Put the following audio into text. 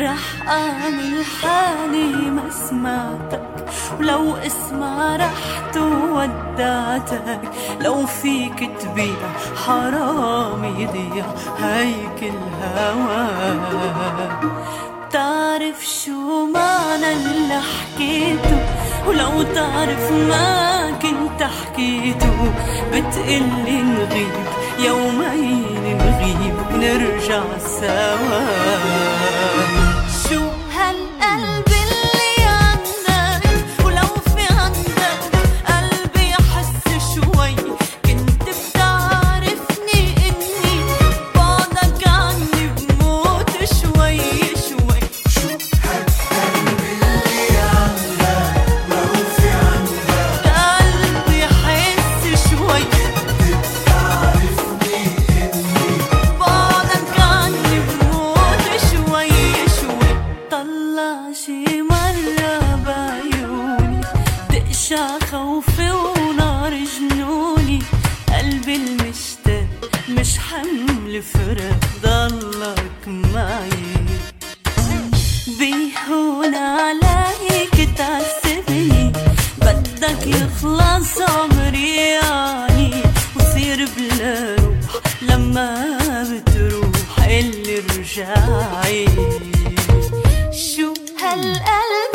رح اعمل حالي ما سمعتك ولو اسمع رحت وودعتك لو فيك تبيع حرام يضيع هيك الهوى. تعرف شو معنى اللي حكيته؟ ولو تعرف ما كنت حكيته بتقلي نغيب يومين نغيب ونرجع سوا. تقشع خوفي ونار جنوني قلبي المشتاق مش حمل فرق ضلك معي بيهون عليك تعذبني بدك يخلص عمري يعني وصير بلا روح لما بتروح اللي رجعي. شو هالقلب